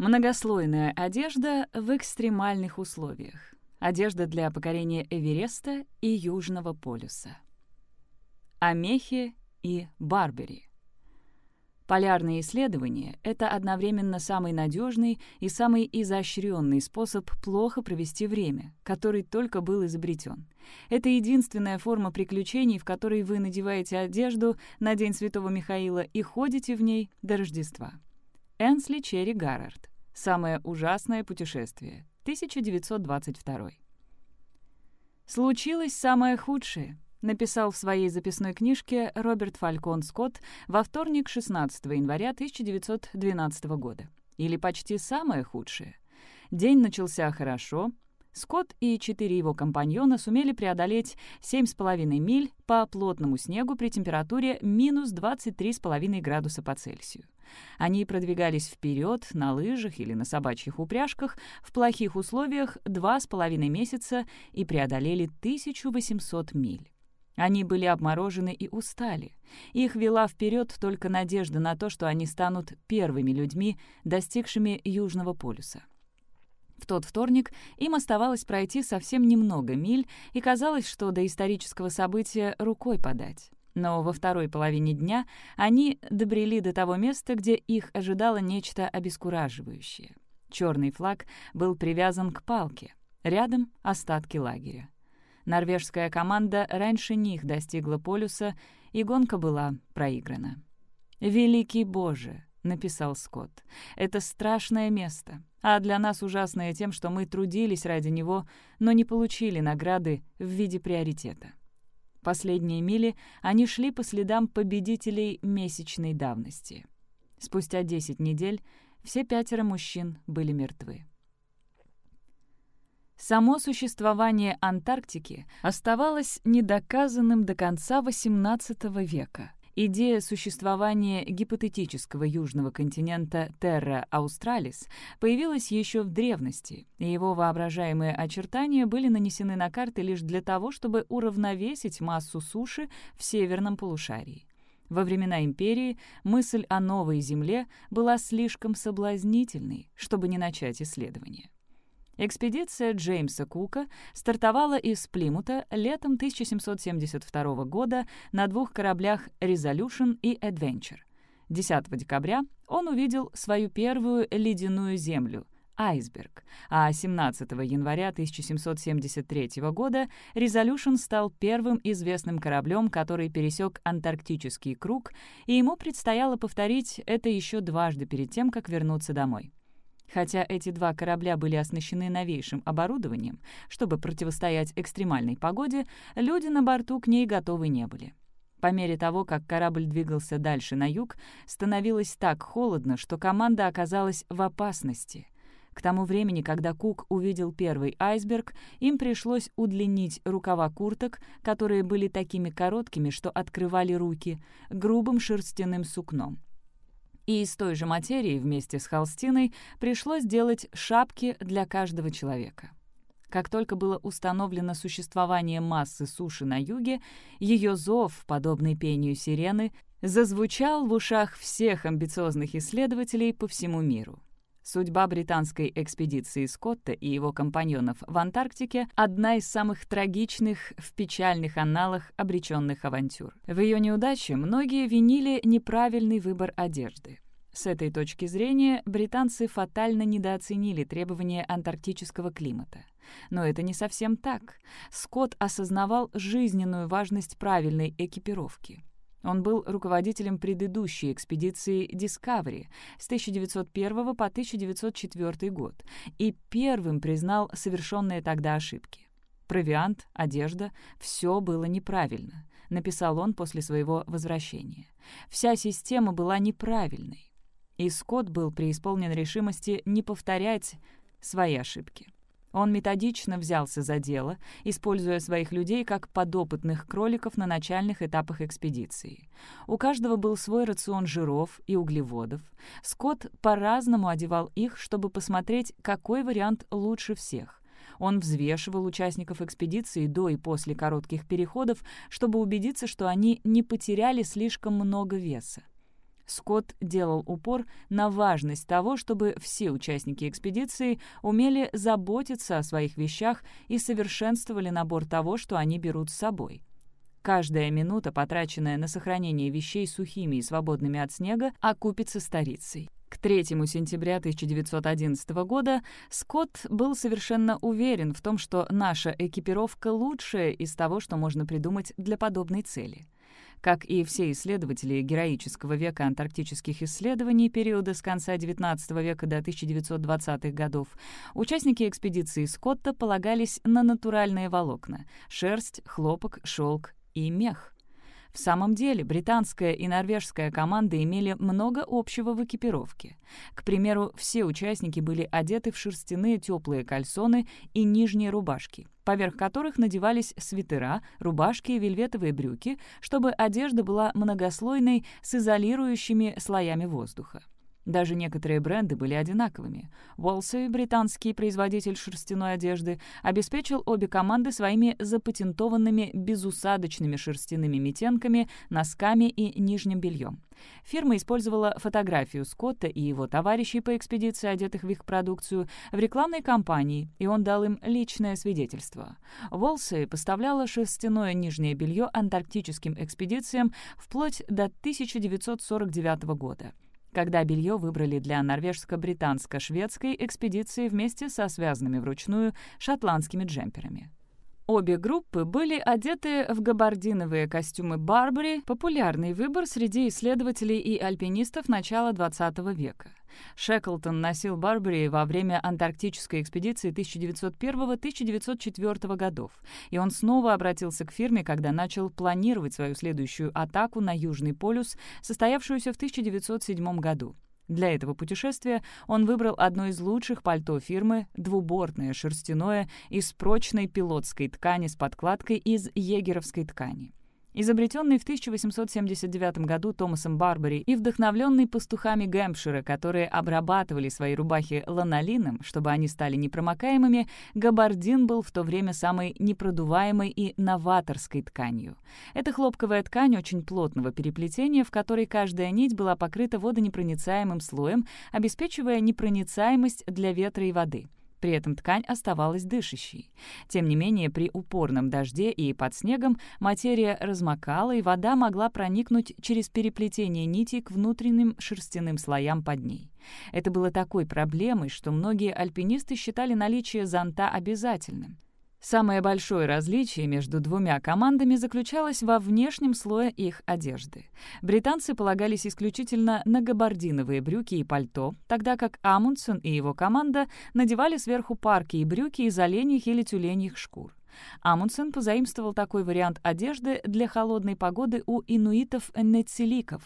Многослойная одежда в экстремальных условиях. Одежда для покорения Эвереста и Южного полюса. Амехи и Барбери. Полярные исследования — это одновременно самый надежный и самый изощренный способ плохо провести время, который только был изобретен. Это единственная форма приключений, в которой вы надеваете одежду на День Святого Михаила и ходите в ней до Рождества. Энсли Черри Гаррард. «Самое ужасное путешествие», 1922. Случилось самое худшее — написал в своей записной книжке Роберт Фалькон Скотт во вторник 16 января 1912 года. Или почти самое худшее. День начался хорошо. Скотт и четыре его компаньона сумели преодолеть 7,5 миль по плотному снегу при температуре минус 23,5 градуса по Цельсию. Они продвигались вперед на лыжах или на собачьих упряжках в плохих условиях два с половиной месяца и преодолели 1800 миль. Они были обморожены и устали. Их вела вперед только надежда на то, что они станут первыми людьми, достигшими Южного полюса. В тот вторник им оставалось пройти совсем немного миль, и казалось, что до исторического события рукой подать. Но во второй половине дня они добрели до того места, где их ожидало нечто обескураживающее. Черный флаг был привязан к палке. Рядом — остатки лагеря. Норвежская команда раньше них достигла полюса, и гонка была проиграна. «Великий Боже!» — написал Скотт. «Это страшное место, а для нас ужасное тем, что мы трудились ради него, но не получили награды в виде приоритета». Последние мили они шли по следам победителей месячной давности. Спустя 10 недель все пятеро мужчин были мертвы. Само существование Антарктики оставалось недоказанным до конца XVIII века. Идея существования гипотетического южного континента Terra Australis появилась еще в древности, и его воображаемые очертания были нанесены на карты лишь для того, чтобы уравновесить массу суши в северном полушарии. Во времена империи мысль о новой Земле была слишком соблазнительной, чтобы не начать исследования. Экспедиция Джеймса Кука стартовала из Плимута летом 1772 года на двух кораблях «Resolution» и «Adventure». 10 декабря он увидел свою первую ледяную землю — айсберг, а 17 января 1773 года «Резолюшн» стал первым известным кораблем, который пересек Антарктический круг, и ему предстояло повторить это еще дважды перед тем, как вернуться домой. Хотя эти два корабля были оснащены новейшим оборудованием, чтобы противостоять экстремальной погоде, люди на борту к ней готовы не были. По мере того, как корабль двигался дальше на юг, становилось так холодно, что команда оказалась в опасности. К тому времени, когда Кук увидел первый айсберг, им пришлось удлинить рукава курток, которые были такими короткими, что открывали руки, грубым шерстяным сукном и из той же материи вместе с холстиной пришлось делать шапки для каждого человека. Как только было установлено существование массы суши на юге, ее зов, подобный пению сирены, зазвучал в ушах всех амбициозных исследователей по всему миру. Судьба британской экспедиции Скотта и его компаньонов в Антарктике — одна из самых трагичных в печальных анналах обреченных авантюр. В ее неудаче многие винили неправильный выбор одежды. С этой точки зрения британцы фатально недооценили требования антарктического климата. Но это не совсем так. Скотт осознавал жизненную важность правильной экипировки. Он был руководителем предыдущей экспедиции Discovery с 1901 по 1904 год и первым признал совершенные тогда ошибки. Провиант, одежда — все было неправильно, написал он после своего возвращения. Вся система была неправильной. И Скотт был преисполнен решимости не повторять свои ошибки. Он методично взялся за дело, используя своих людей как подопытных кроликов на начальных этапах экспедиции. У каждого был свой рацион жиров и углеводов. Скотт по-разному одевал их, чтобы посмотреть, какой вариант лучше всех. Он взвешивал участников экспедиции до и после коротких переходов, чтобы убедиться, что они не потеряли слишком много веса. Скотт делал упор на важность того, чтобы все участники экспедиции умели заботиться о своих вещах и совершенствовали набор того, что они берут с собой. Каждая минута, потраченная на сохранение вещей сухими и свободными от снега, окупится старицей. К 3 сентября 1911 года Скотт был совершенно уверен в том, что наша экипировка лучшая из того, что можно придумать для подобной цели. Как и все исследователи героического века антарктических исследований периода с конца XIX века до 1920-х годов, участники экспедиции Скотта полагались на натуральные волокна — шерсть, хлопок, шелк и мех. В самом деле, британская и норвежская команды имели много общего в экипировке. К примеру, все участники были одеты в шерстяные теплые кальсоны и нижние рубашки, поверх которых надевались свитера, рубашки и вельветовые брюки, чтобы одежда была многослойной с изолирующими слоями воздуха. Даже некоторые бренды были одинаковыми. Волсей, британский производитель шерстяной одежды, обеспечил обе команды своими запатентованными безусадочными шерстяными метенками, носками и нижним бельем. Фирма использовала фотографию Скотта и его товарищей по экспедиции, одетых в их продукцию, в рекламной кампании, и он дал им личное свидетельство. Волсей поставляла шерстяное нижнее белье антарктическим экспедициям вплоть до 1949 года когда белье выбрали для норвежско-британско-шведской экспедиции вместе со связанными вручную шотландскими джемперами. Обе группы были одеты в габардиновые костюмы Барбари, популярный выбор среди исследователей и альпинистов начала XX века. Шеклтон носил Барбари во время антарктической экспедиции 1901-1904 годов, и он снова обратился к фирме, когда начал планировать свою следующую атаку на Южный полюс, состоявшуюся в 1907 году. Для этого путешествия он выбрал одно из лучших пальто фирмы, двубортное, шерстяное, из прочной пилотской ткани с подкладкой из егеровской ткани. Изобретенный в 1879 году Томасом Барбари и вдохновленный пастухами Гэмпшира, которые обрабатывали свои рубахи ланолином, чтобы они стали непромокаемыми, габардин был в то время самой непродуваемой и новаторской тканью. Это хлопковая ткань очень плотного переплетения, в которой каждая нить была покрыта водонепроницаемым слоем, обеспечивая непроницаемость для ветра и воды. При этом ткань оставалась дышащей. Тем не менее, при упорном дожде и под снегом материя размокала, и вода могла проникнуть через переплетение нитей к внутренним шерстяным слоям под ней. Это было такой проблемой, что многие альпинисты считали наличие зонта обязательным. Самое большое различие между двумя командами заключалось во внешнем слое их одежды. Британцы полагались исключительно на габардиновые брюки и пальто, тогда как Амундсен и его команда надевали сверху парки и брюки из оленьих или тюленьих шкур. Амундсен позаимствовал такой вариант одежды для холодной погоды у инуитов-нетсиликов,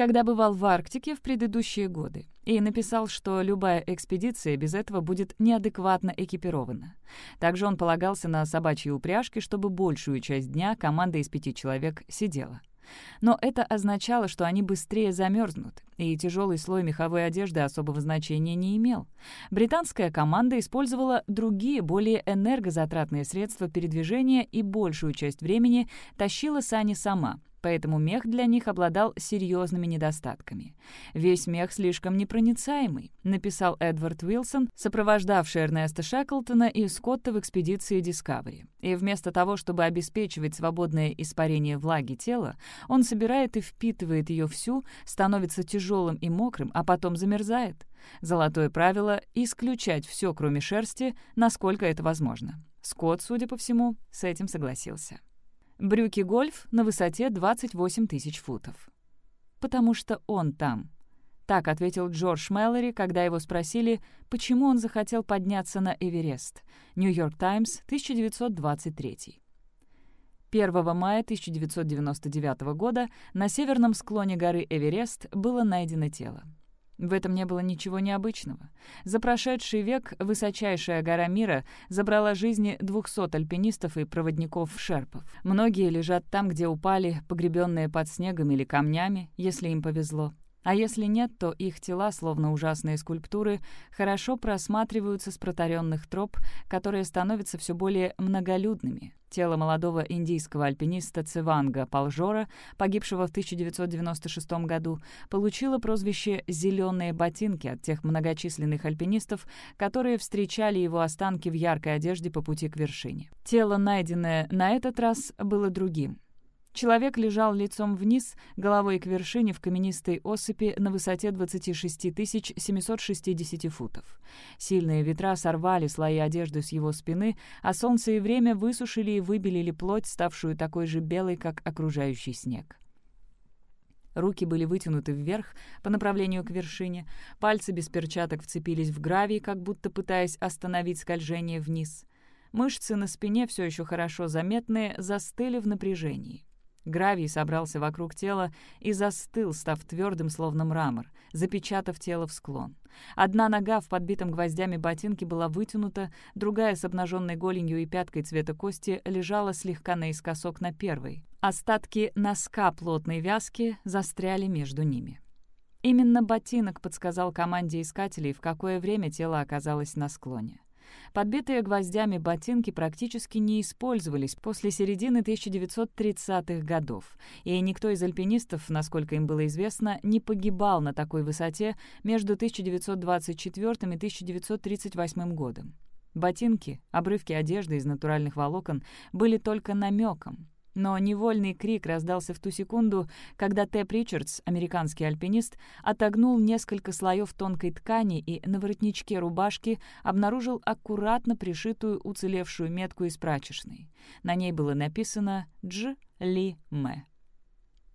когда бывал в Арктике в предыдущие годы, и написал, что любая экспедиция без этого будет неадекватно экипирована. Также он полагался на собачьи упряжки, чтобы большую часть дня команда из пяти человек сидела. Но это означало, что они быстрее замерзнут, и тяжелый слой меховой одежды особого значения не имел. Британская команда использовала другие, более энергозатратные средства передвижения и большую часть времени тащила сани сама — поэтому мех для них обладал серьезными недостатками. «Весь мех слишком непроницаемый», — написал Эдвард Уилсон, сопровождавший Эрнеста Шеклтона и Скотта в экспедиции Discovery. И вместо того, чтобы обеспечивать свободное испарение влаги тела, он собирает и впитывает ее всю, становится тяжелым и мокрым, а потом замерзает. Золотое правило — исключать все, кроме шерсти, насколько это возможно. Скотт, судя по всему, с этим согласился. Брюки гольф на высоте 28 тысяч футов. «Потому что он там». Так ответил Джордж Мэллори, когда его спросили, почему он захотел подняться на Эверест. Нью-Йорк Таймс, 1923. 1 мая 1999 года на северном склоне горы Эверест было найдено тело. В этом не было ничего необычного. За прошедший век высочайшая гора мира забрала жизни 200 альпинистов и проводников-шерпов. Многие лежат там, где упали, погребенные под снегом или камнями, если им повезло. А если нет, то их тела, словно ужасные скульптуры, хорошо просматриваются с протаренных троп, которые становятся все более многолюдными. Тело молодого индийского альпиниста Циванга Палжора, погибшего в 1996 году, получило прозвище «зеленые ботинки» от тех многочисленных альпинистов, которые встречали его останки в яркой одежде по пути к вершине. Тело, найденное на этот раз, было другим — Человек лежал лицом вниз, головой к вершине в каменистой осыпи на высоте 26 760 футов. Сильные ветра сорвали слои одежды с его спины, а солнце и время высушили и выбелили плоть, ставшую такой же белой, как окружающий снег. Руки были вытянуты вверх по направлению к вершине, пальцы без перчаток вцепились в гравий, как будто пытаясь остановить скольжение вниз. Мышцы на спине, все еще хорошо заметные, застыли в напряжении. Гравий собрался вокруг тела и застыл, став твердым, словно мрамор, запечатав тело в склон. Одна нога в подбитом гвоздями ботинке была вытянута, другая с обнаженной голенью и пяткой цвета кости лежала слегка наискосок на первой. Остатки носка плотной вязки застряли между ними. Именно ботинок подсказал команде искателей, в какое время тело оказалось на склоне. Подбитые гвоздями ботинки практически не использовались после середины 1930-х годов, и никто из альпинистов, насколько им было известно, не погибал на такой высоте между 1924 и 1938 годом. Ботинки, обрывки одежды из натуральных волокон были только намеком, но невольный крик раздался в ту секунду, когда Тэп Ричардс, американский альпинист, отогнул несколько слоев тонкой ткани и на воротничке рубашки обнаружил аккуратно пришитую уцелевшую метку из прачечной. На ней было написано «Дж. Ли Мэ».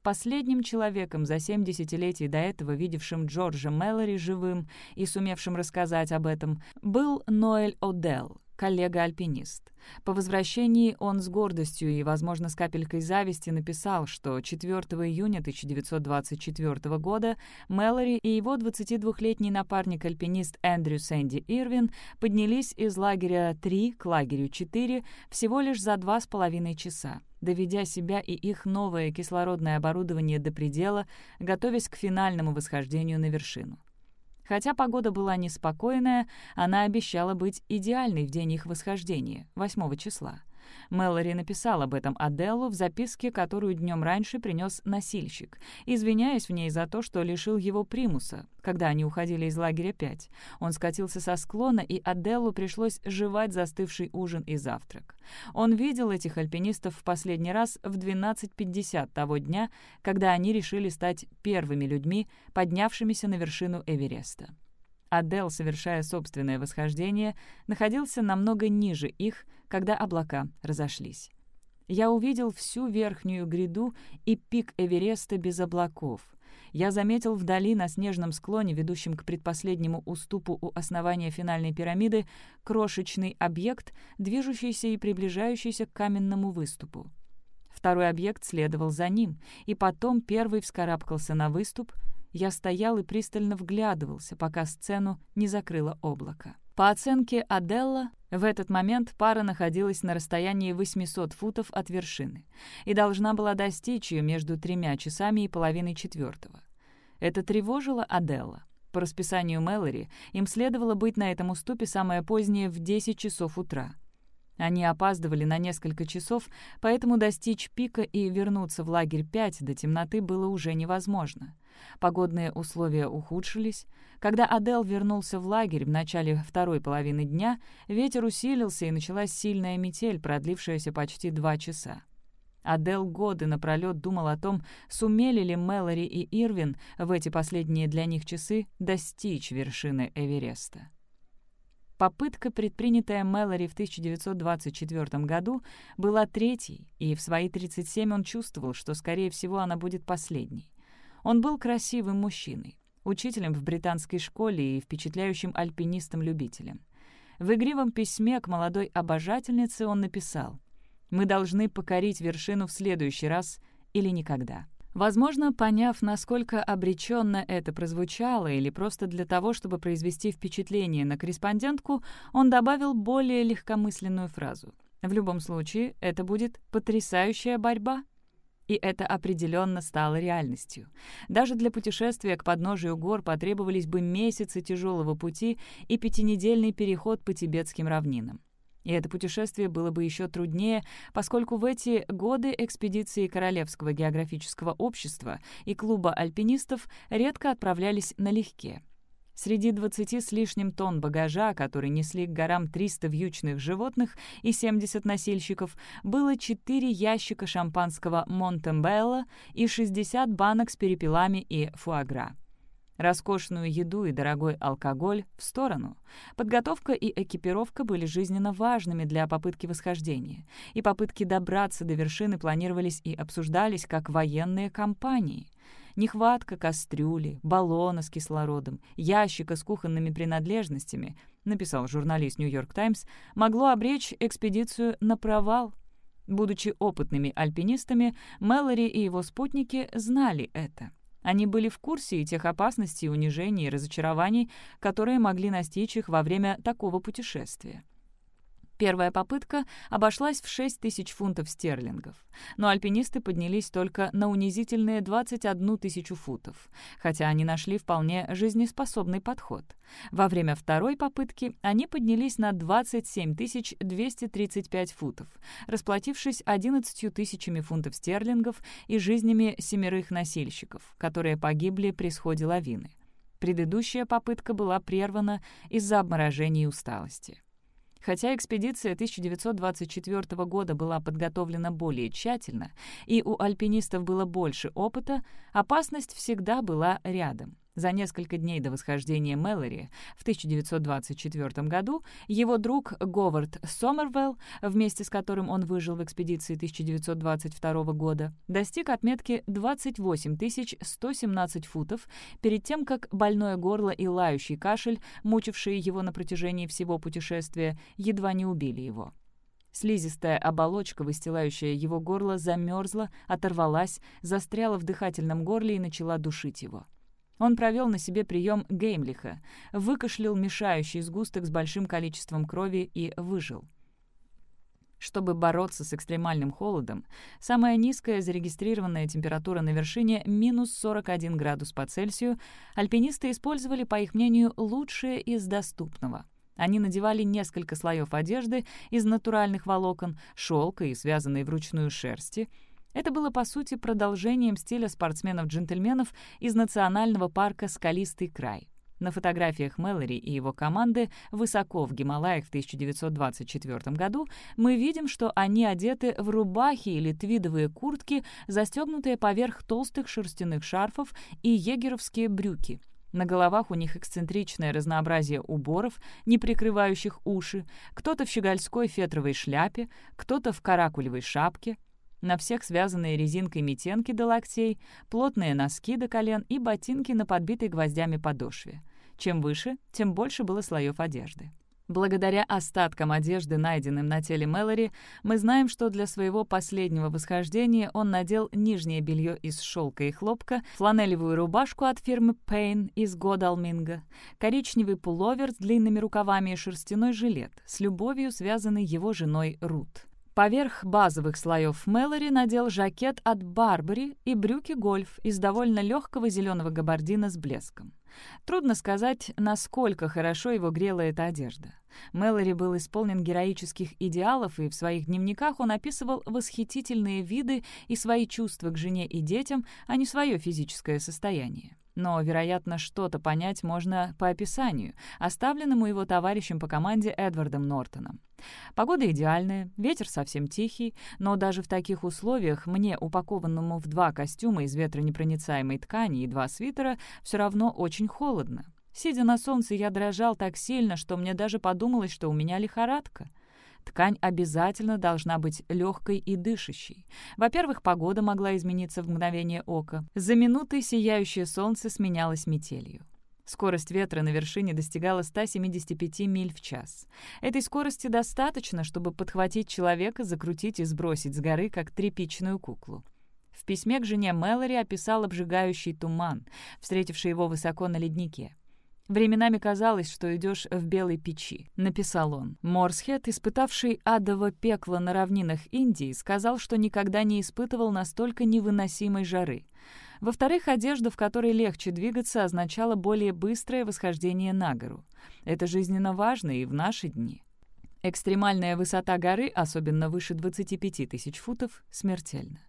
Последним человеком за семь десятилетий до этого, видевшим Джорджа Мэллори живым и сумевшим рассказать об этом, был Ноэль О'Делл, коллега-альпинист. По возвращении он с гордостью и, возможно, с капелькой зависти написал, что 4 июня 1924 года Мэлори и его 22-летний напарник-альпинист Эндрю Сэнди Ирвин поднялись из лагеря 3 к лагерю 4 всего лишь за два с половиной часа доведя себя и их новое кислородное оборудование до предела, готовясь к финальному восхождению на вершину. Хотя погода была неспокойная, она обещала быть идеальной в день их восхождения, 8 числа. Мэлори написал об этом Аделлу в записке, которую днем раньше принес носильщик, извиняясь в ней за то, что лишил его примуса, когда они уходили из лагеря 5. Он скатился со склона, и Аделлу пришлось жевать застывший ужин и завтрак. Он видел этих альпинистов в последний раз в 12.50 того дня, когда они решили стать первыми людьми, поднявшимися на вершину Эвереста. Адел, совершая собственное восхождение, находился намного ниже их, когда облака разошлись. Я увидел всю верхнюю гряду и пик Эвереста без облаков. Я заметил вдали на снежном склоне, ведущем к предпоследнему уступу у основания финальной пирамиды, крошечный объект, движущийся и приближающийся к каменному выступу. Второй объект следовал за ним, и потом первый вскарабкался на выступ — я стоял и пристально вглядывался, пока сцену не закрыло облако. По оценке Аделла, в этот момент пара находилась на расстоянии 800 футов от вершины и должна была достичь ее между тремя часами и половиной четвертого. Это тревожило Аделла. По расписанию Мэлори им следовало быть на этом уступе самое позднее в 10 часов утра. Они опаздывали на несколько часов, поэтому достичь пика и вернуться в лагерь 5 до темноты было уже невозможно. Погодные условия ухудшились. Когда Адел вернулся в лагерь в начале второй половины дня, ветер усилился и началась сильная метель, продлившаяся почти два часа. Адел годы напролет думал о том, сумели ли Мэлори и Ирвин в эти последние для них часы достичь вершины Эвереста. Попытка, предпринятая Мэлори в 1924 году, была третьей, и в свои 37 он чувствовал, что, скорее всего, она будет последней. Он был красивым мужчиной, учителем в британской школе и впечатляющим альпинистом-любителем. В игривом письме к молодой обожательнице он написал «Мы должны покорить вершину в следующий раз или никогда». Возможно, поняв, насколько обреченно это прозвучало, или просто для того, чтобы произвести впечатление на корреспондентку, он добавил более легкомысленную фразу. В любом случае, это будет потрясающая борьба. И это определенно стало реальностью. Даже для путешествия к подножию гор потребовались бы месяцы тяжелого пути и пятинедельный переход по тибетским равнинам. И это путешествие было бы еще труднее, поскольку в эти годы экспедиции Королевского географического общества и клуба альпинистов редко отправлялись налегке. Среди 20 с лишним тонн багажа, который несли к горам 300 вьючных животных и 70 носильщиков, было 4 ящика шампанского Монтембелла и 60 банок с перепелами и фуагра. Роскошную еду и дорогой алкоголь в сторону. Подготовка и экипировка были жизненно важными для попытки восхождения, и попытки добраться до вершины планировались и обсуждались как военные кампании. Нехватка кастрюли, баллона с кислородом, ящика с кухонными принадлежностями, написал журналист «Нью-Йорк Таймс», могло обречь экспедицию на провал. Будучи опытными альпинистами, Мэлори и его спутники знали это. Они были в курсе и тех опасностей, унижений и разочарований, которые могли настичь их во время такого путешествия. Первая попытка обошлась в 6 тысяч фунтов стерлингов, но альпинисты поднялись только на унизительные 21 тысячу футов, хотя они нашли вполне жизнеспособный подход. Во время второй попытки они поднялись на 27 235 футов, расплатившись 11 тысячами фунтов стерлингов и жизнями семерых носильщиков, которые погибли при сходе лавины. Предыдущая попытка была прервана из-за обморожения и усталости. Хотя экспедиция 1924 года была подготовлена более тщательно, и у альпинистов было больше опыта, опасность всегда была рядом. За несколько дней до восхождения Мэлори в 1924 году его друг Говард Сомервелл, вместе с которым он выжил в экспедиции 1922 года, достиг отметки 28 117 футов перед тем, как больное горло и лающий кашель, мучившие его на протяжении всего путешествия, едва не убили его. Слизистая оболочка, выстилающая его горло, замерзла, оторвалась, застряла в дыхательном горле и начала душить его. Он провел на себе прием Геймлиха, выкашлял мешающий сгусток с большим количеством крови и выжил. Чтобы бороться с экстремальным холодом, самая низкая зарегистрированная температура на вершине — минус 41 градус по Цельсию, альпинисты использовали, по их мнению, лучшее из доступного. Они надевали несколько слоев одежды из натуральных волокон, шелка и связанной вручную шерсти — это было, по сути, продолжением стиля спортсменов-джентльменов из национального парка «Скалистый край». На фотографиях Мэлори и его команды высоко в Гималаях в 1924 году мы видим, что они одеты в рубахи или твидовые куртки, застегнутые поверх толстых шерстяных шарфов и егеровские брюки. На головах у них эксцентричное разнообразие уборов, не прикрывающих уши, кто-то в щегольской фетровой шляпе, кто-то в каракулевой шапке, на всех связанные резинкой метенки до локтей, плотные носки до колен и ботинки на подбитой гвоздями подошве. Чем выше, тем больше было слоев одежды. Благодаря остаткам одежды, найденным на теле Мэлори, мы знаем, что для своего последнего восхождения он надел нижнее белье из шелка и хлопка, фланелевую рубашку от фирмы Payne из Годалминга, коричневый пуловер с длинными рукавами и шерстяной жилет, с любовью связанный его женой Рут. Поверх базовых слоев Мэлори надел жакет от Барбари и брюки гольф из довольно легкого зеленого габардина с блеском. Трудно сказать, насколько хорошо его грела эта одежда. Мэлори был исполнен героических идеалов, и в своих дневниках он описывал восхитительные виды и свои чувства к жене и детям, а не свое физическое состояние но, вероятно, что-то понять можно по описанию, оставленному его товарищем по команде Эдвардом Нортоном. Погода идеальная, ветер совсем тихий, но даже в таких условиях мне, упакованному в два костюма из ветронепроницаемой ткани и два свитера, все равно очень холодно. Сидя на солнце, я дрожал так сильно, что мне даже подумалось, что у меня лихорадка. Ткань обязательно должна быть легкой и дышащей. Во-первых, погода могла измениться в мгновение ока. За минуты сияющее солнце сменялось метелью. Скорость ветра на вершине достигала 175 миль в час. Этой скорости достаточно, чтобы подхватить человека, закрутить и сбросить с горы, как тряпичную куклу. В письме к жене Мэлори описал обжигающий туман, встретивший его высоко на леднике. Временами казалось, что идешь в белой печи, написал он. Морсхед, испытавший адово пекло на равнинах Индии, сказал, что никогда не испытывал настолько невыносимой жары. Во-вторых, одежда, в которой легче двигаться, означала более быстрое восхождение на гору. Это жизненно важно и в наши дни. Экстремальная высота горы, особенно выше 25 тысяч футов, смертельна.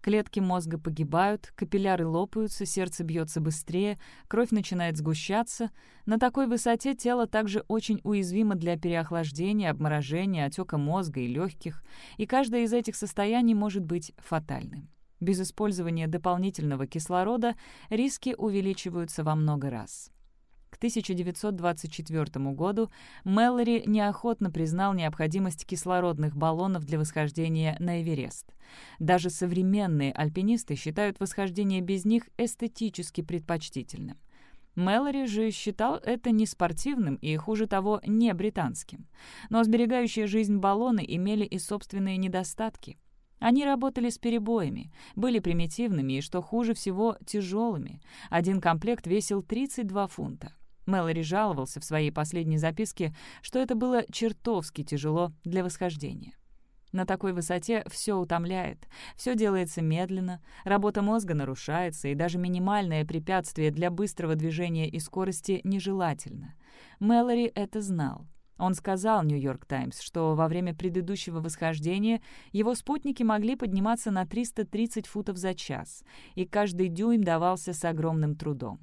Клетки мозга погибают, капилляры лопаются, сердце бьется быстрее, кровь начинает сгущаться. На такой высоте тело также очень уязвимо для переохлаждения, обморожения, отека мозга и легких, и каждое из этих состояний может быть фатальным. Без использования дополнительного кислорода риски увеличиваются во много раз. К 1924 году Мэллори неохотно признал необходимость кислородных баллонов для восхождения на Эверест. Даже современные альпинисты считают восхождение без них эстетически предпочтительным. Мэлори же считал это не спортивным и, хуже того, не британским. Но сберегающие жизнь баллоны имели и собственные недостатки. Они работали с перебоями, были примитивными и, что хуже всего, тяжелыми. Один комплект весил 32 фунта. Мэлори жаловался в своей последней записке, что это было чертовски тяжело для восхождения. На такой высоте все утомляет, все делается медленно, работа мозга нарушается, и даже минимальное препятствие для быстрого движения и скорости нежелательно. Мэлори это знал. Он сказал «Нью-Йорк Таймс», что во время предыдущего восхождения его спутники могли подниматься на 330 футов за час, и каждый дюйм давался с огромным трудом.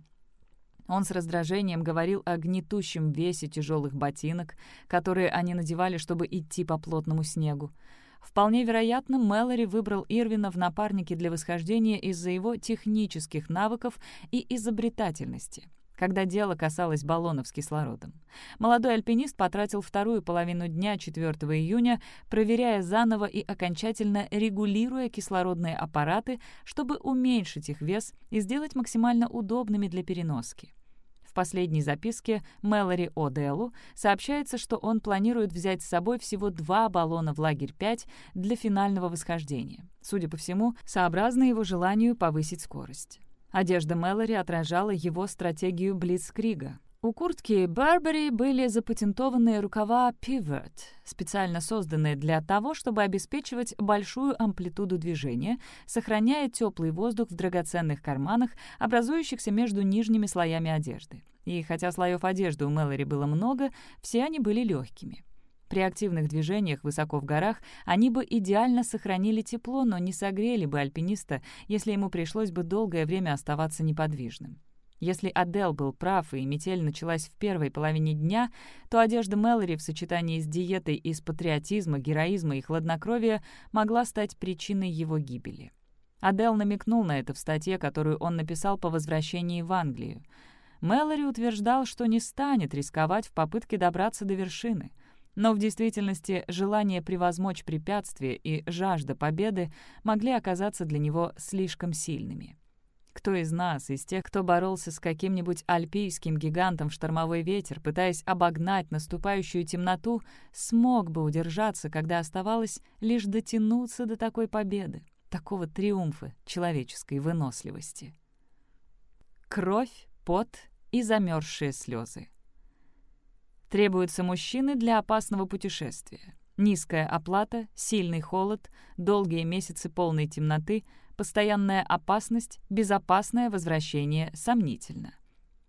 Он с раздражением говорил о гнетущем весе тяжелых ботинок, которые они надевали, чтобы идти по плотному снегу. Вполне вероятно, Мэлори выбрал Ирвина в напарнике для восхождения из-за его технических навыков и изобретательности когда дело касалось баллонов с кислородом. Молодой альпинист потратил вторую половину дня 4 июня, проверяя заново и окончательно регулируя кислородные аппараты, чтобы уменьшить их вес и сделать максимально удобными для переноски. В последней записке Мэлори О'Деллу сообщается, что он планирует взять с собой всего два баллона в лагерь 5 для финального восхождения. Судя по всему, сообразно его желанию повысить скорость. Одежда Мэлори отражала его стратегию Блицкрига. У куртки Барбари были запатентованные рукава Pivot, специально созданные для того, чтобы обеспечивать большую амплитуду движения, сохраняя теплый воздух в драгоценных карманах, образующихся между нижними слоями одежды. И хотя слоев одежды у Мэлори было много, все они были легкими. При активных движениях высоко в горах они бы идеально сохранили тепло, но не согрели бы альпиниста, если ему пришлось бы долгое время оставаться неподвижным. Если Адел был прав и метель началась в первой половине дня, то одежда Мэлори в сочетании с диетой из патриотизма, героизма и хладнокровия могла стать причиной его гибели. Адел намекнул на это в статье, которую он написал по возвращении в Англию. Мэлори утверждал, что не станет рисковать в попытке добраться до вершины. Но в действительности желание превозмочь препятствия и жажда победы могли оказаться для него слишком сильными. Кто из нас, из тех, кто боролся с каким-нибудь альпийским гигантом в штормовой ветер, пытаясь обогнать наступающую темноту, смог бы удержаться, когда оставалось лишь дотянуться до такой победы, такого триумфа человеческой выносливости? Кровь, пот и замерзшие слезы. Требуются мужчины для опасного путешествия. Низкая оплата, сильный холод, долгие месяцы полной темноты — Постоянная опасность, безопасное возвращение сомнительно.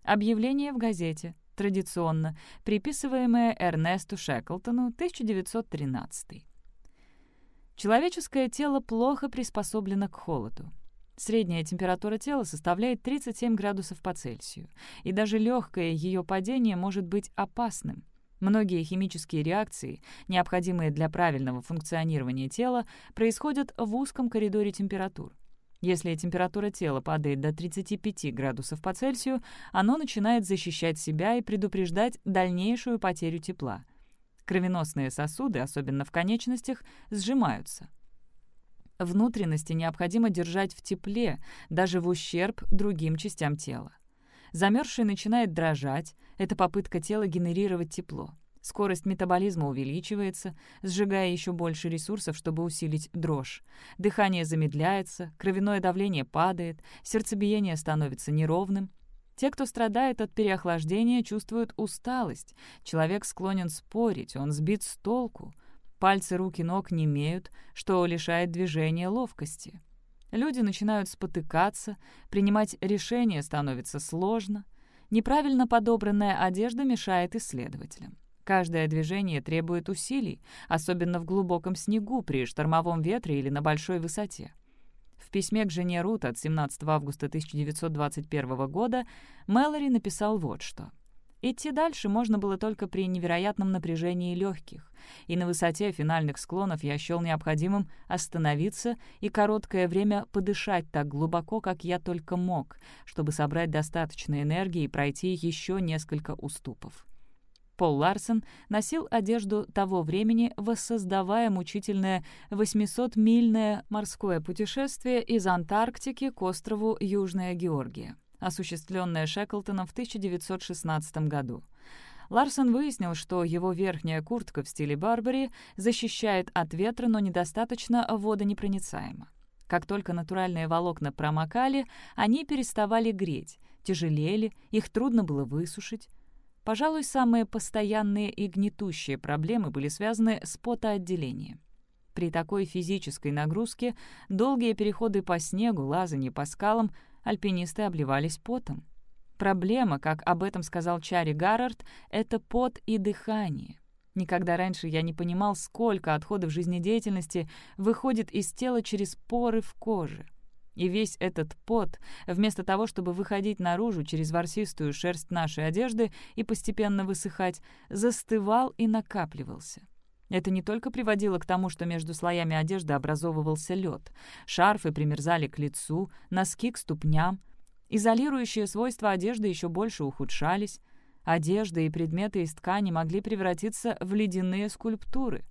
Объявление в газете, традиционно, приписываемое Эрнесту Шеклтону, 1913. Человеческое тело плохо приспособлено к холоду. Средняя температура тела составляет 37 градусов по Цельсию, и даже легкое ее падение может быть опасным. Многие химические реакции, необходимые для правильного функционирования тела, происходят в узком коридоре температур. Если температура тела падает до 35 градусов по Цельсию, оно начинает защищать себя и предупреждать дальнейшую потерю тепла. Кровеносные сосуды, особенно в конечностях, сжимаются. Внутренности необходимо держать в тепле, даже в ущерб другим частям тела. Замерзший начинает дрожать, это попытка тела генерировать тепло. Скорость метаболизма увеличивается, сжигая еще больше ресурсов, чтобы усилить дрожь. Дыхание замедляется, кровяное давление падает, сердцебиение становится неровным. Те, кто страдает от переохлаждения, чувствуют усталость. Человек склонен спорить, он сбит с толку. Пальцы рук и ног немеют, что лишает движения ловкости. Люди начинают спотыкаться, принимать решения становится сложно. Неправильно подобранная одежда мешает исследователям. Каждое движение требует усилий, особенно в глубоком снегу, при штормовом ветре или на большой высоте. В письме к жене Рут от 17 августа 1921 года Мэлори написал вот что. Идти дальше можно было только при невероятном напряжении легких, и на высоте финальных склонов я счел необходимым остановиться и короткое время подышать так глубоко, как я только мог, чтобы собрать достаточно энергии и пройти еще несколько уступов. Пол Ларсон носил одежду того времени, воссоздавая мучительное 800-мильное морское путешествие из Антарктики к острову Южная Георгия, осуществленное Шеклтоном в 1916 году. Ларсон выяснил, что его верхняя куртка в стиле Барбари защищает от ветра, но недостаточно водонепроницаема. Как только натуральные волокна промокали, они переставали греть, тяжелели, их трудно было высушить. Пожалуй, самые постоянные и гнетущие проблемы были связаны с потоотделением. При такой физической нагрузке долгие переходы по снегу, лазанье по скалам, альпинисты обливались потом. Проблема, как об этом сказал Чари Гаррард, это пот и дыхание. Никогда раньше я не понимал, сколько отходов жизнедеятельности выходит из тела через поры в коже. И весь этот пот, вместо того, чтобы выходить наружу через ворсистую шерсть нашей одежды и постепенно высыхать, застывал и накапливался. Это не только приводило к тому, что между слоями одежды образовывался лед. Шарфы примерзали к лицу, носки к ступням. Изолирующие свойства одежды еще больше ухудшались. Одежда и предметы из ткани могли превратиться в ледяные скульптуры.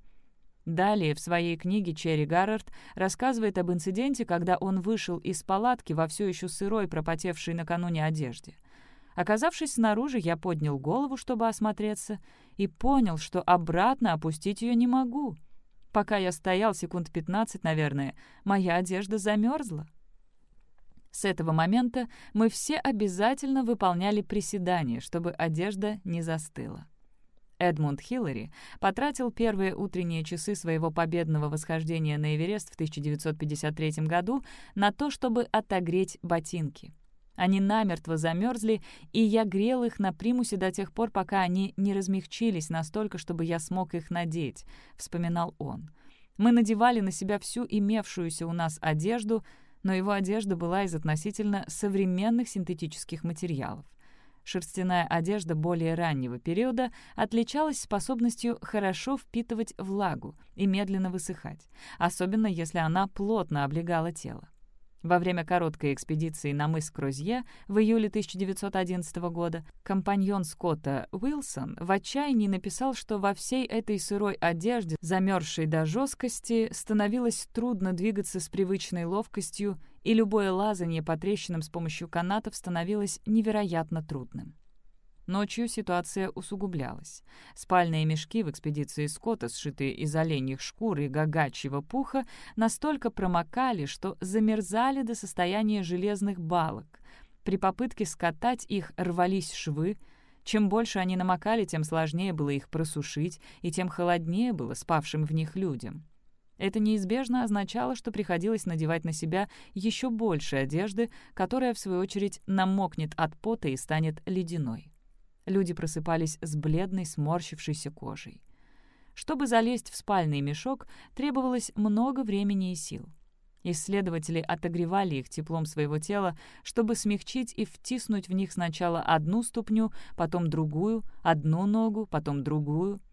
Далее в своей книге Черри Гаррард рассказывает об инциденте, когда он вышел из палатки во все еще сырой, пропотевшей накануне одежде. Оказавшись снаружи, я поднял голову, чтобы осмотреться, и понял, что обратно опустить ее не могу. Пока я стоял секунд 15, наверное, моя одежда замерзла. С этого момента мы все обязательно выполняли приседания, чтобы одежда не застыла. Эдмунд Хиллари потратил первые утренние часы своего победного восхождения на Эверест в 1953 году на то, чтобы отогреть ботинки. Они намертво замерзли, и я грел их на примусе до тех пор, пока они не размягчились настолько, чтобы я смог их надеть, — вспоминал он. Мы надевали на себя всю имевшуюся у нас одежду, но его одежда была из относительно современных синтетических материалов. Шерстяная одежда более раннего периода отличалась способностью хорошо впитывать влагу и медленно высыхать, особенно если она плотно облегала тело. Во время короткой экспедиции на мыс Крозье в июле 1911 года компаньон Скотта Уилсон в отчаянии написал, что во всей этой сырой одежде, замерзшей до жесткости, становилось трудно двигаться с привычной ловкостью и любое лазание по трещинам с помощью канатов становилось невероятно трудным. Ночью ситуация усугублялась. Спальные мешки в экспедиции Скотта, сшитые из оленьих шкур и гагачьего пуха, настолько промокали, что замерзали до состояния железных балок. При попытке скатать их рвались швы. Чем больше они намокали, тем сложнее было их просушить, и тем холоднее было спавшим в них людям. Это неизбежно означало, что приходилось надевать на себя еще больше одежды, которая, в свою очередь, намокнет от пота и станет ледяной. Люди просыпались с бледной, сморщившейся кожей. Чтобы залезть в спальный мешок, требовалось много времени и сил. Исследователи отогревали их теплом своего тела, чтобы смягчить и втиснуть в них сначала одну ступню, потом другую, одну ногу, потом другую —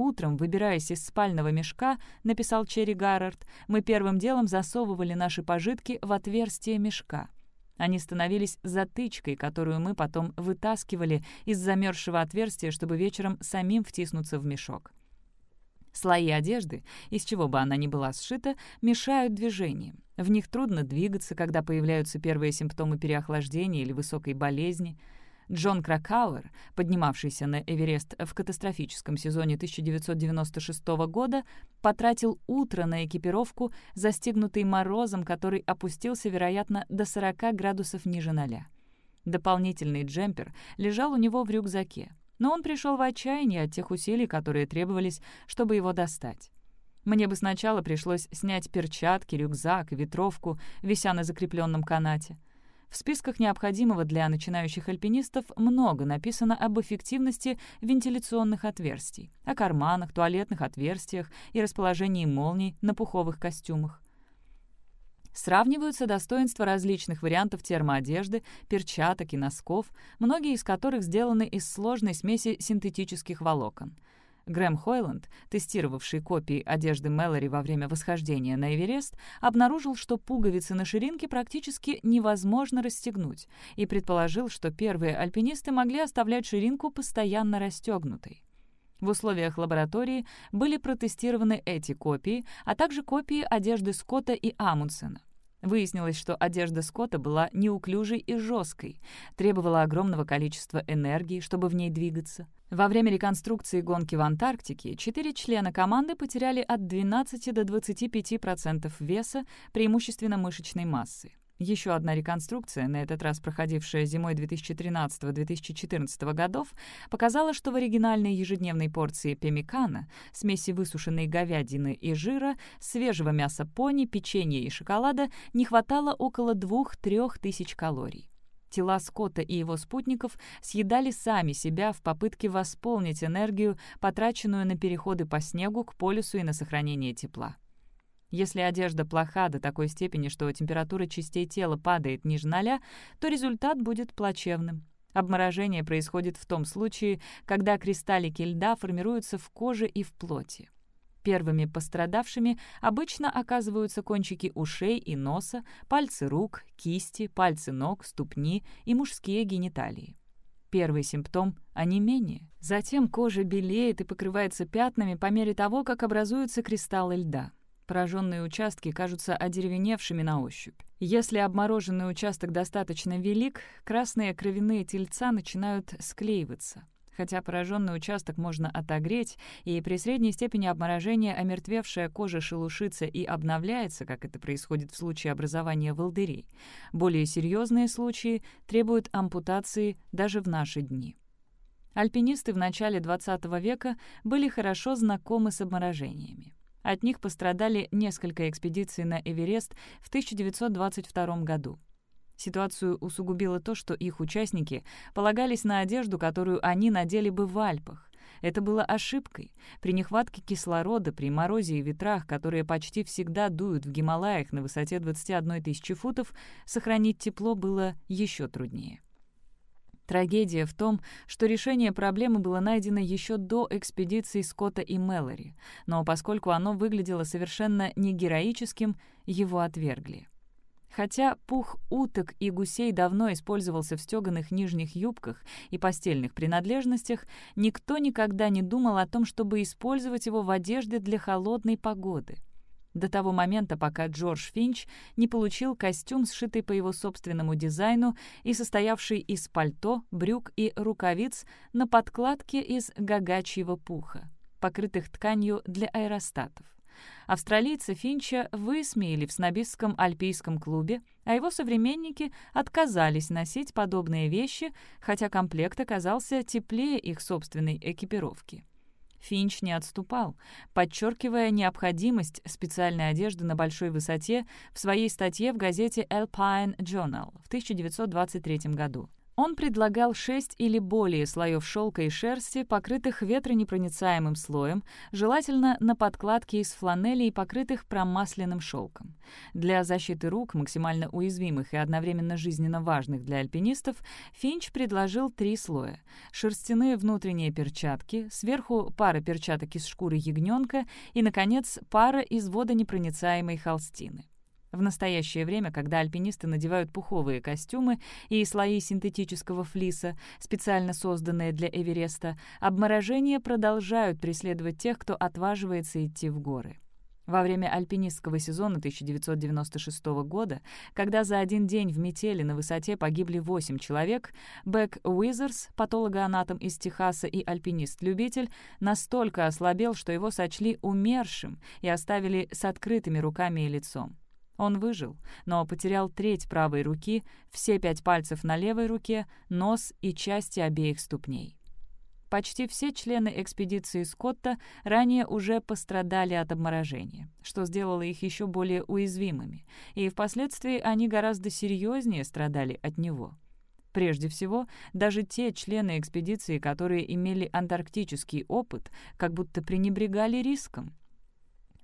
Утром, выбираясь из спального мешка, написал Черри Гаррард, мы первым делом засовывали наши пожитки в отверстие мешка. Они становились затычкой, которую мы потом вытаскивали из замерзшего отверстия, чтобы вечером самим втиснуться в мешок. Слои одежды, из чего бы она ни была сшита, мешают движениям. В них трудно двигаться, когда появляются первые симптомы переохлаждения или высокой болезни — Джон Кракауэр, поднимавшийся на Эверест в катастрофическом сезоне 1996 года, потратил утро на экипировку, застигнутый морозом, который опустился, вероятно, до 40 градусов ниже ноля. Дополнительный джемпер лежал у него в рюкзаке, но он пришел в отчаяние от тех усилий, которые требовались, чтобы его достать. Мне бы сначала пришлось снять перчатки, рюкзак и ветровку, вися на закрепленном канате. В списках необходимого для начинающих альпинистов много написано об эффективности вентиляционных отверстий, о карманах, туалетных отверстиях и расположении молний на пуховых костюмах. Сравниваются достоинства различных вариантов термоодежды, перчаток и носков, многие из которых сделаны из сложной смеси синтетических волокон — Грэм Хойланд, тестировавший копии одежды Мэлори во время восхождения на Эверест, обнаружил, что пуговицы на ширинке практически невозможно расстегнуть, и предположил, что первые альпинисты могли оставлять ширинку постоянно расстегнутой. В условиях лаборатории были протестированы эти копии, а также копии одежды Скотта и Амундсена. Выяснилось, что одежда Скотта была неуклюжей и жесткой, требовала огромного количества энергии, чтобы в ней двигаться. Во время реконструкции гонки в Антарктике четыре члена команды потеряли от 12 до 25% веса, преимущественно мышечной массы. Еще одна реконструкция, на этот раз проходившая зимой 2013-2014 годов, показала, что в оригинальной ежедневной порции пемикана, смеси высушенной говядины и жира, свежего мяса пони, печенья и шоколада, не хватало около 2-3 тысяч калорий. Тела Скотта и его спутников съедали сами себя в попытке восполнить энергию, потраченную на переходы по снегу к полюсу и на сохранение тепла. Если одежда плоха до такой степени, что температура частей тела падает ниже ноля, то результат будет плачевным. Обморожение происходит в том случае, когда кристаллики льда формируются в коже и в плоти. Первыми пострадавшими обычно оказываются кончики ушей и носа, пальцы рук, кисти, пальцы ног, ступни и мужские гениталии. Первый симптом — онемение. Затем кожа белеет и покрывается пятнами по мере того, как образуются кристаллы льда. Пораженные участки кажутся одеревеневшими на ощупь. Если обмороженный участок достаточно велик, красные кровяные тельца начинают склеиваться. Хотя пораженный участок можно отогреть, и при средней степени обморожения омертвевшая кожа шелушится и обновляется, как это происходит в случае образования волдырей. Более серьезные случаи требуют ампутации даже в наши дни. Альпинисты в начале XX века были хорошо знакомы с обморожениями. От них пострадали несколько экспедиций на Эверест в 1922 году. Ситуацию усугубило то, что их участники полагались на одежду, которую они надели бы в Альпах. Это было ошибкой. При нехватке кислорода, при морозе и ветрах, которые почти всегда дуют в Гималаях на высоте 21 тысячи футов, сохранить тепло было еще труднее. Трагедия в том, что решение проблемы было найдено еще до экспедиции Скотта и Мэлори, но поскольку оно выглядело совершенно не героическим, его отвергли. Хотя пух уток и гусей давно использовался в стеганых нижних юбках и постельных принадлежностях, никто никогда не думал о том, чтобы использовать его в одежде для холодной погоды — до того момента, пока Джордж Финч не получил костюм, сшитый по его собственному дизайну и состоявший из пальто, брюк и рукавиц на подкладке из гагачьего пуха, покрытых тканью для аэростатов. Австралийцы Финча высмеяли в снобистском альпийском клубе, а его современники отказались носить подобные вещи, хотя комплект оказался теплее их собственной экипировки. Финч не отступал, подчеркивая необходимость специальной одежды на большой высоте в своей статье в газете Alpine Journal в 1923 году. Он предлагал шесть или более слоев шелка и шерсти, покрытых ветронепроницаемым слоем, желательно на подкладке из фланели и покрытых промасленным шелком. Для защиты рук, максимально уязвимых и одновременно жизненно важных для альпинистов, Финч предложил три слоя. Шерстяные внутренние перчатки, сверху пара перчаток из шкуры ягненка и, наконец, пара из водонепроницаемой холстины. В настоящее время, когда альпинисты надевают пуховые костюмы и слои синтетического флиса, специально созданные для Эвереста, обморожения продолжают преследовать тех, кто отваживается идти в горы. Во время альпинистского сезона 1996 года, когда за один день в метели на высоте погибли 8 человек, Бэк Уизерс, патологоанатом из Техаса и альпинист-любитель, настолько ослабел, что его сочли умершим и оставили с открытыми руками и лицом. Он выжил, но потерял треть правой руки, все пять пальцев на левой руке, нос и части обеих ступней. Почти все члены экспедиции Скотта ранее уже пострадали от обморожения, что сделало их еще более уязвимыми, и впоследствии они гораздо серьезнее страдали от него. Прежде всего, даже те члены экспедиции, которые имели антарктический опыт, как будто пренебрегали риском.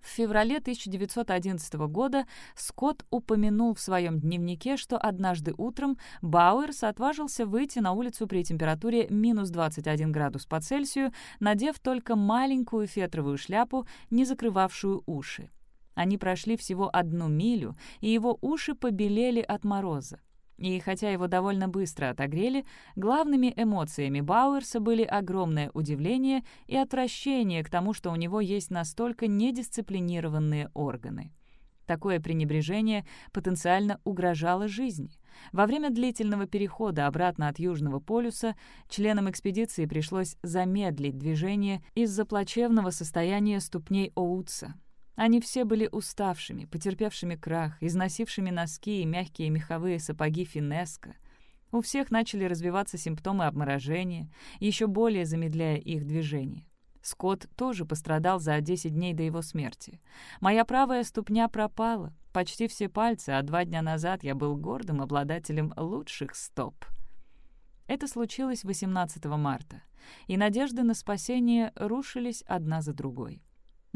В феврале 1911 года Скотт упомянул в своем дневнике, что однажды утром Бауэрс отважился выйти на улицу при температуре минус 21 градус по Цельсию, надев только маленькую фетровую шляпу, не закрывавшую уши. Они прошли всего одну милю, и его уши побелели от мороза. И хотя его довольно быстро отогрели, главными эмоциями Бауэрса были огромное удивление и отвращение к тому, что у него есть настолько недисциплинированные органы. Такое пренебрежение потенциально угрожало жизни. Во время длительного перехода обратно от Южного полюса членам экспедиции пришлось замедлить движение из-за плачевного состояния ступней Оутса, они все были уставшими, потерпевшими крах, износившими носки и мягкие меховые сапоги финеска. У всех начали развиваться симптомы обморожения, еще более замедляя их движение. Скотт тоже пострадал за 10 дней до его смерти. Моя правая ступня пропала, почти все пальцы, а два дня назад я был гордым обладателем лучших стоп. Это случилось 18 марта, и надежды на спасение рушились одна за другой.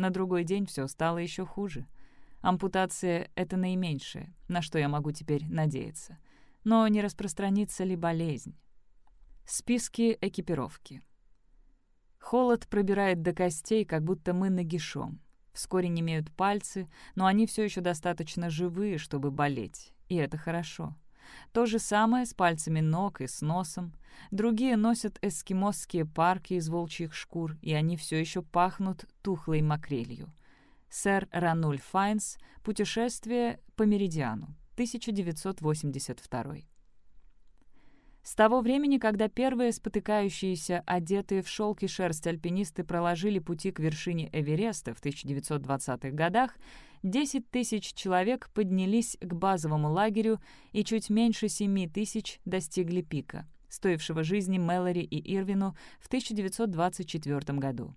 На другой день все стало еще хуже. Ампутация — это наименьшее, на что я могу теперь надеяться. Но не распространится ли болезнь? Списки экипировки. Холод пробирает до костей, как будто мы нагишом. Вскоре не имеют пальцы, но они все еще достаточно живые, чтобы болеть, и это хорошо. То же самое с пальцами ног и с носом. Другие носят эскимосские парки из волчьих шкур, и они все еще пахнут тухлой макрелью. Сэр Рануль Файнс «Путешествие по Меридиану», 1982. С того времени, когда первые спотыкающиеся, одетые в шелк и шерсть альпинисты проложили пути к вершине Эвереста в 1920-х годах, 10 тысяч человек поднялись к базовому лагерю и чуть меньше 7 тысяч достигли пика, стоившего жизни Мэлори и Ирвину в 1924 году.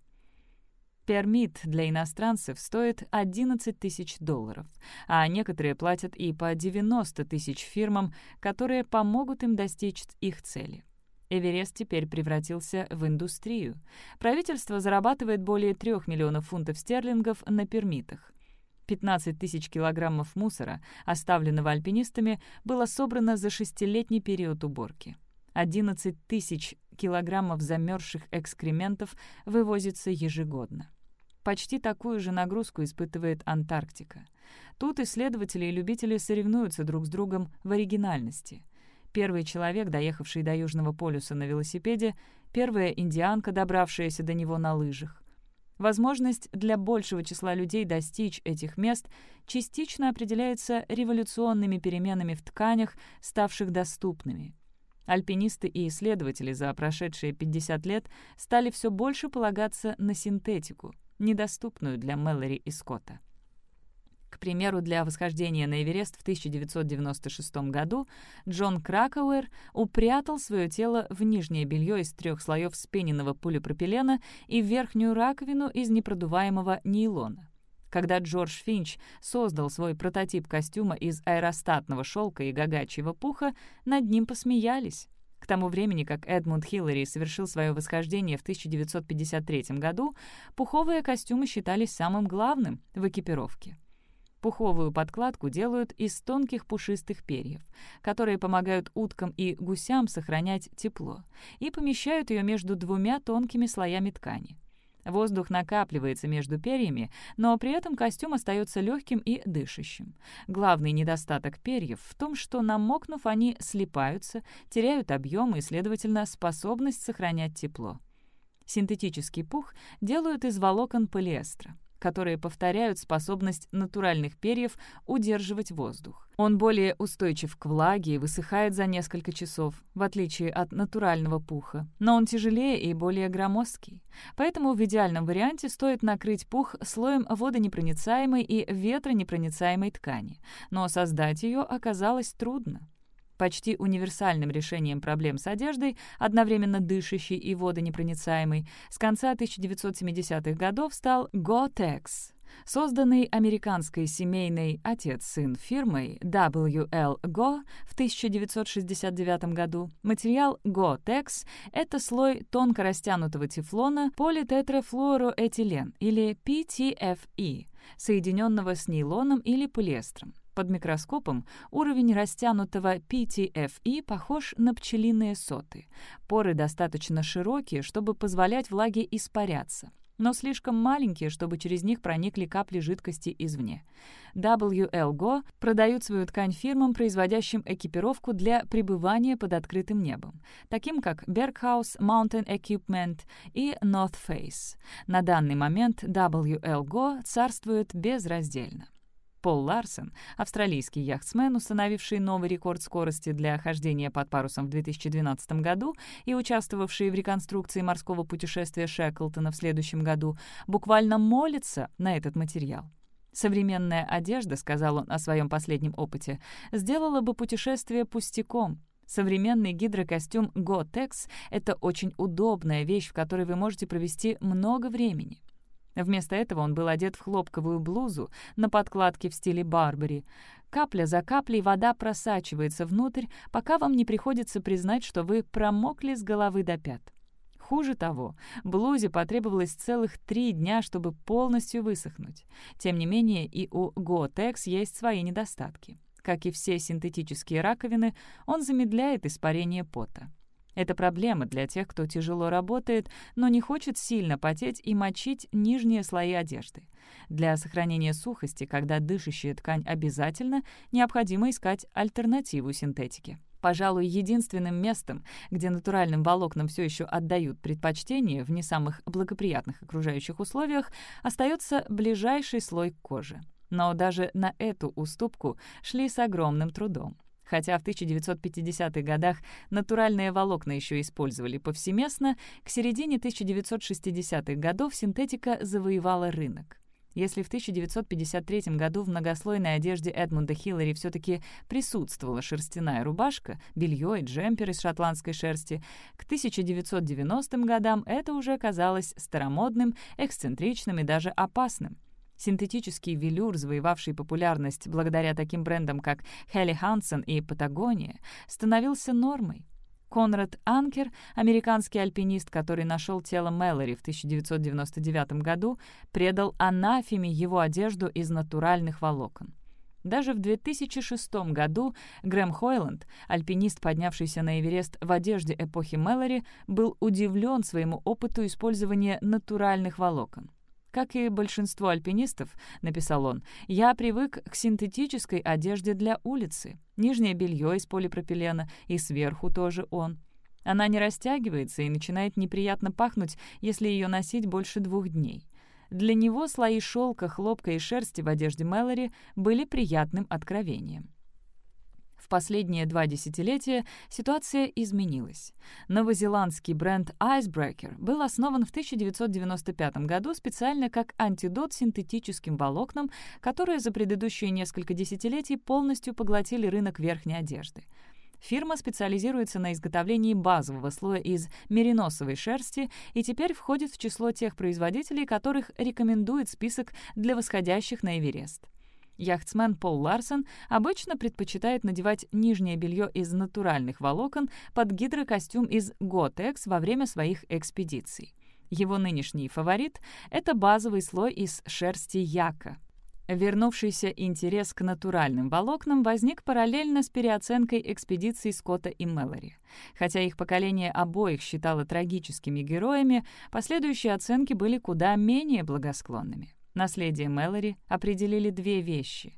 Пермит для иностранцев стоит 11 тысяч долларов, а некоторые платят и по 90 тысяч фирмам, которые помогут им достичь их цели. Эверест теперь превратился в индустрию. Правительство зарабатывает более 3 миллионов фунтов стерлингов на пермитах. 15 тысяч килограммов мусора, оставленного альпинистами, было собрано за шестилетний период уборки. 11 тысяч килограммов замерзших экскрементов вывозится ежегодно. Почти такую же нагрузку испытывает Антарктика. Тут исследователи и любители соревнуются друг с другом в оригинальности. Первый человек, доехавший до Южного полюса на велосипеде, первая индианка, добравшаяся до него на лыжах. Возможность для большего числа людей достичь этих мест частично определяется революционными переменами в тканях, ставших доступными. Альпинисты и исследователи за прошедшие 50 лет стали все больше полагаться на синтетику, недоступную для Мэлори и Скотта. К примеру, для восхождения на Эверест в 1996 году Джон Кракауэр упрятал свое тело в нижнее белье из трех слоев спененного полипропилена и в верхнюю раковину из непродуваемого нейлона. Когда Джордж Финч создал свой прототип костюма из аэростатного шелка и гагачьего пуха, над ним посмеялись. К тому времени, как Эдмунд Хиллари совершил свое восхождение в 1953 году, пуховые костюмы считались самым главным в экипировке. Пуховую подкладку делают из тонких пушистых перьев, которые помогают уткам и гусям сохранять тепло, и помещают ее между двумя тонкими слоями ткани. Воздух накапливается между перьями, но при этом костюм остается легким и дышащим. Главный недостаток перьев в том, что, намокнув, они слипаются, теряют объем и, следовательно, способность сохранять тепло. Синтетический пух делают из волокон полиэстера которые повторяют способность натуральных перьев удерживать воздух. Он более устойчив к влаге и высыхает за несколько часов, в отличие от натурального пуха, но он тяжелее и более громоздкий. Поэтому в идеальном варианте стоит накрыть пух слоем водонепроницаемой и ветронепроницаемой ткани, но создать ее оказалось трудно. Почти универсальным решением проблем с одеждой, одновременно дышащей и водонепроницаемой, с конца 1970-х годов стал Gore-Tex, созданный американской семейной отец-сын фирмой WL Go в 1969 году. Материал Gore-Tex — это слой тонко растянутого тефлона политетрафлуороэтилен или PTFE, соединенного с нейлоном или полиэстром. Под микроскопом уровень растянутого PTFE похож на пчелиные соты. Поры достаточно широкие, чтобы позволять влаге испаряться, но слишком маленькие, чтобы через них проникли капли жидкости извне. WLGO продают свою ткань фирмам, производящим экипировку для пребывания под открытым небом, таким как Berghaus Mountain Equipment и North Face. На данный момент WLGO царствует безраздельно. Пол Ларсен, австралийский яхтсмен, установивший новый рекорд скорости для хождения под парусом в 2012 году и участвовавший в реконструкции морского путешествия Шеклтона в следующем году, буквально молится на этот материал. «Современная одежда», — сказал он о своем последнем опыте, «сделала бы путешествие пустяком, Современный гидрокостюм Gore-Tex — это очень удобная вещь, в которой вы можете провести много времени. Вместо этого он был одет в хлопковую блузу на подкладке в стиле Барбари. Капля за каплей вода просачивается внутрь, пока вам не приходится признать, что вы промокли с головы до пят. Хуже того, блузе потребовалось целых три дня, чтобы полностью высохнуть. Тем не менее, и у Gore-Tex есть свои недостатки. Как и все синтетические раковины, он замедляет испарение пота. Это проблема для тех, кто тяжело работает, но не хочет сильно потеть и мочить нижние слои одежды. Для сохранения сухости, когда дышащая ткань обязательно, необходимо искать альтернативу синтетике. Пожалуй, единственным местом, где натуральным волокнам все еще отдают предпочтение в не самых благоприятных окружающих условиях, остается ближайший слой кожи. Но даже на эту уступку шли с огромным трудом. Хотя в 1950-х годах натуральные волокна еще использовали повсеместно, к середине 1960-х годов синтетика завоевала рынок. Если в 1953 году в многослойной одежде Эдмунда Хиллари все-таки присутствовала шерстяная рубашка, белье и джемпер из шотландской шерсти, к 1990 годам это уже казалось старомодным, эксцентричным и даже опасным. Синтетический велюр, завоевавший популярность благодаря таким брендам, как Хелли Хансен и Патагония, становился нормой. Конрад Анкер, американский альпинист, который нашел тело Мэлори в 1999 году, предал анафеме его одежду из натуральных волокон. Даже в 2006 году Грэм Хойланд, альпинист, поднявшийся на Эверест в одежде эпохи Мэлори, был удивлен своему опыту использования натуральных волокон. Как и большинство альпинистов, написал он, я привык к синтетической одежде для улицы. Нижнее белье из полипропилена, и сверху тоже он. Она не растягивается и начинает неприятно пахнуть, если ее носить больше двух дней. Для него слои шелка, хлопка и шерсти в одежде Мэлори были приятным откровением. В последние два десятилетия ситуация изменилась. Новозеландский бренд Icebreaker был основан в 1995 году специально как антидот синтетическим волокнам, которые за предыдущие несколько десятилетий полностью поглотили рынок верхней одежды. Фирма специализируется на изготовлении базового слоя из мериносовой шерсти и теперь входит в число тех производителей, которых рекомендует список для восходящих на Эверест. Яхтсмен Пол Ларсон обычно предпочитает надевать нижнее белье из натуральных волокон под гидрокостюм из Готекс во время своих экспедиций. Его нынешний фаворит — это базовый слой из шерсти яка. Вернувшийся интерес к натуральным волокнам возник параллельно с переоценкой экспедиций Скотта и Мэлори. Хотя их поколение обоих считало трагическими героями, последующие оценки были куда менее благосклонными. Наследие Мэлори определили две вещи.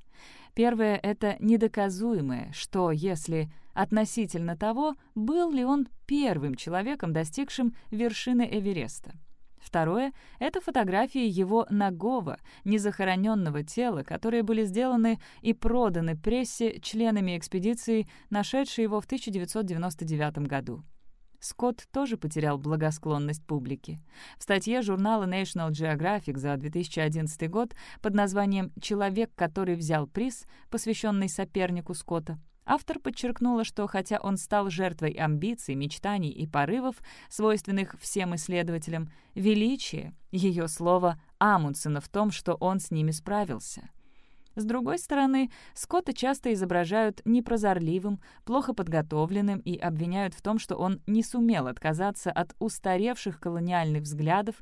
Первое — это недоказуемое, что если относительно того, был ли он первым человеком, достигшим вершины Эвереста. Второе — это фотографии его нагого, незахороненного тела, которые были сделаны и проданы прессе членами экспедиции, нашедшей его в 1999 году. Скотт тоже потерял благосклонность публики. В статье журнала National Geographic за 2011 год под названием «Человек, который взял приз», посвященный сопернику Скотта, Автор подчеркнула, что хотя он стал жертвой амбиций, мечтаний и порывов, свойственных всем исследователям, величие, ее слово Амундсена в том, что он с ними справился. С другой стороны, Скотта часто изображают непрозорливым, плохо подготовленным и обвиняют в том, что он не сумел отказаться от устаревших колониальных взглядов,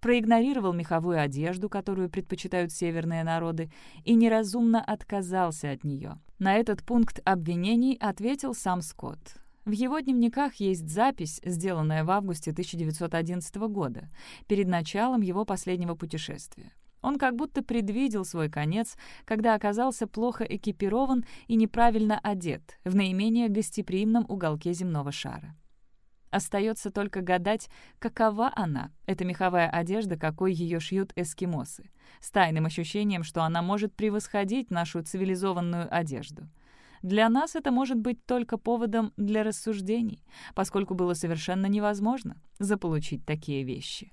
проигнорировал меховую одежду, которую предпочитают северные народы, и неразумно отказался от нее. На этот пункт обвинений ответил сам Скотт. В его дневниках есть запись, сделанная в августе 1911 года, перед началом его последнего путешествия. Он как будто предвидел свой конец, когда оказался плохо экипирован и неправильно одет в наименее гостеприимном уголке земного шара. Остается только гадать, какова она, эта меховая одежда, какой ее шьют эскимосы, с тайным ощущением, что она может превосходить нашу цивилизованную одежду. Для нас это может быть только поводом для рассуждений, поскольку было совершенно невозможно заполучить такие вещи.